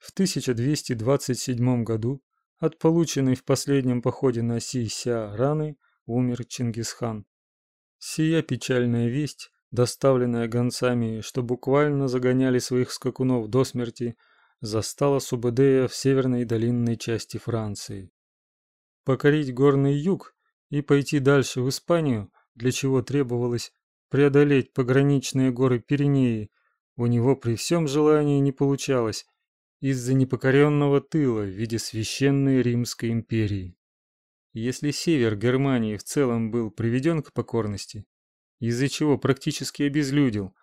В 1227 году от полученной в последнем походе на Си-Ся раны умер Чингисхан. Сия печальная весть, доставленная гонцами, что буквально загоняли своих скакунов до смерти, застала Субэдея в северной долинной части Франции. Покорить горный юг и пойти дальше в Испанию, для чего требовалось преодолеть пограничные горы Пиренеи, у него при всем желании не получалось из-за непокоренного тыла в виде священной Римской империи. Если север Германии в целом был приведен к покорности, из-за чего практически обезлюдил,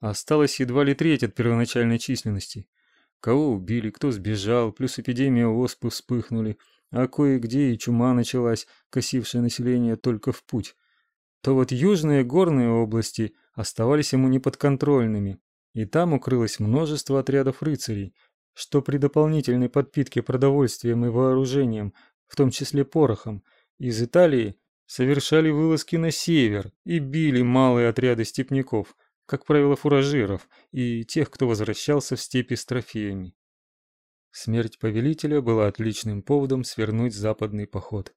осталось едва ли треть от первоначальной численности. Кого убили, кто сбежал, плюс эпидемия оспы вспыхнули, а кое-где и чума началась, косившая население только в путь. То вот южные горные области оставались ему неподконтрольными, и там укрылось множество отрядов рыцарей, что при дополнительной подпитке продовольствием и вооружением в том числе порохом, из Италии совершали вылазки на север и били малые отряды степняков, как правило, фуражиров и тех, кто возвращался в степи с трофеями. Смерть повелителя была отличным поводом свернуть западный поход.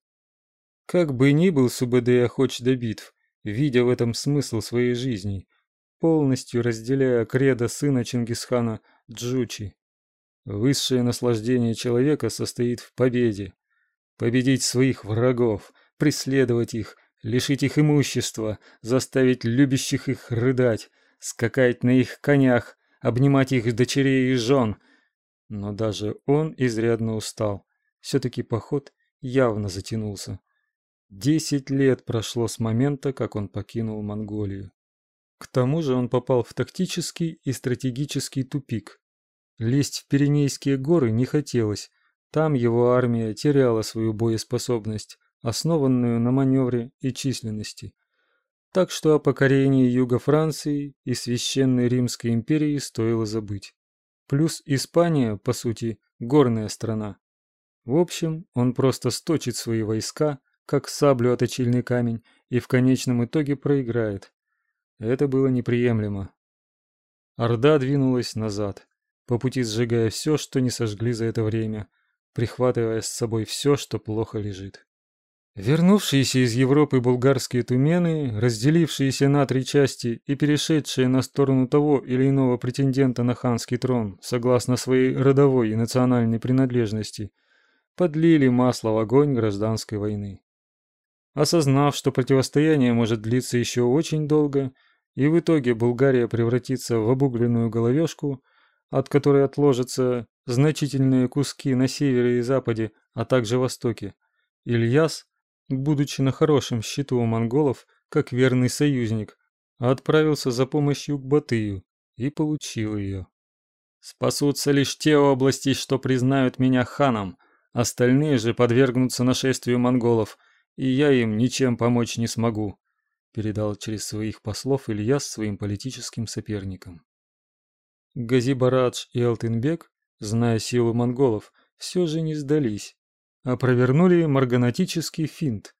Как бы ни был Субэдэ охоч до битв, видя в этом смысл своей жизни, полностью разделяя кредо сына Чингисхана Джучи. Высшее наслаждение человека состоит в победе, победить своих врагов, преследовать их, лишить их имущества, заставить любящих их рыдать, скакать на их конях, обнимать их дочерей и жен. Но даже он изрядно устал. Все-таки поход явно затянулся. Десять лет прошло с момента, как он покинул Монголию. К тому же он попал в тактический и стратегический тупик. Лезть в Пиренейские горы не хотелось, там его армия теряла свою боеспособность, основанную на маневре и численности. Так что о покорении юга Франции и священной Римской империи стоило забыть. Плюс Испания, по сути, горная страна. В общем, он просто сточит свои войска, как саблю о точильный камень, и в конечном итоге проиграет. Это было неприемлемо. Орда двинулась назад, по пути сжигая все, что не сожгли за это время, прихватывая с собой все, что плохо лежит. Вернувшиеся из Европы булгарские тумены, разделившиеся на три части и перешедшие на сторону того или иного претендента на ханский трон, согласно своей родовой и национальной принадлежности, подлили масло в огонь гражданской войны. Осознав, что противостояние может длиться еще очень долго, и в итоге Булгария превратится в обугленную головешку, от которой отложится значительные куски на севере и западе, а также востоке. Ильяс, будучи на хорошем счету у монголов, как верный союзник, отправился за помощью к Батыю и получил ее. Спасутся лишь те области, что признают меня ханом, остальные же подвергнутся нашествию монголов, и я им ничем помочь не смогу, передал через своих послов Ильяс своим политическим соперникам. Газибарадж и Алтынбек зная силу монголов, все же не сдались, а провернули марганатический финт.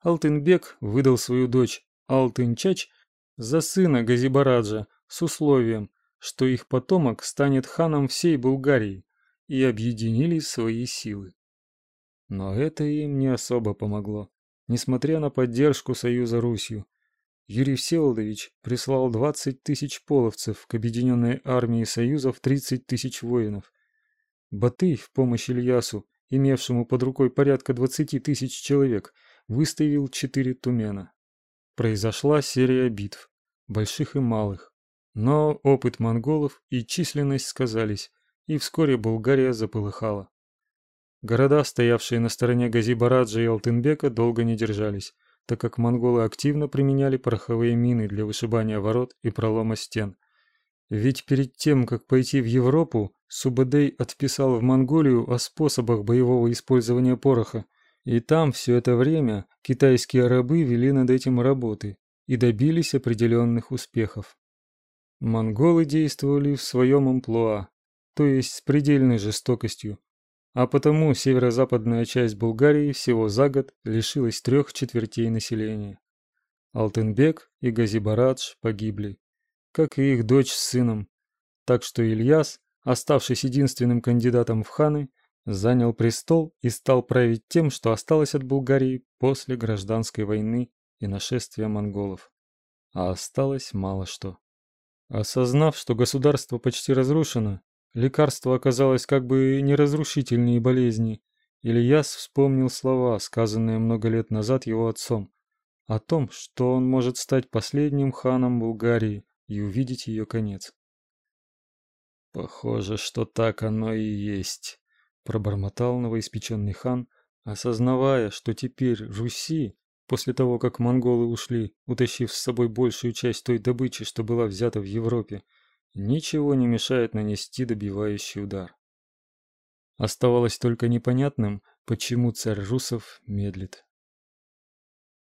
Алтынбек выдал свою дочь Алтынчач за сына Газибараджа с условием, что их потомок станет ханом всей Булгарии, и объединили свои силы. Но это им не особо помогло, несмотря на поддержку Союза Русью. Юрий Всеволодович прислал 20 тысяч половцев к объединенной армии Союза в 30 тысяч воинов. Батый в помощь Ильясу, имевшему под рукой порядка 20 тысяч человек, выставил четыре тумена. Произошла серия битв, больших и малых. Но опыт монголов и численность сказались, и вскоре Булгария заполыхала. Города, стоявшие на стороне Газибараджа и Алтынбека, долго не держались, так как монголы активно применяли пороховые мины для вышибания ворот и пролома стен. Ведь перед тем, как пойти в Европу, Субэдэй отписал в Монголию о способах боевого использования пороха, и там все это время китайские рабы вели над этим работы и добились определенных успехов. Монголы действовали в своем амплуа, то есть с предельной жестокостью, а потому северо-западная часть Булгарии всего за год лишилась трех четвертей населения. Алтынбек и Газибарадж погибли, как и их дочь с сыном, так что Ильяс оставшись единственным кандидатом в ханы, занял престол и стал править тем, что осталось от Булгарии после гражданской войны и нашествия монголов. А осталось мало что. Осознав, что государство почти разрушено, лекарство оказалось как бы не разрушительнее болезни, Ильяс вспомнил слова, сказанные много лет назад его отцом, о том, что он может стать последним ханом Булгарии и увидеть ее конец. Похоже, что так оно и есть, пробормотал новоиспеченный хан, осознавая, что теперь Руси, после того, как монголы ушли, утащив с собой большую часть той добычи, что была взята в Европе, ничего не мешает нанести добивающий удар. Оставалось только непонятным, почему царь русов медлит.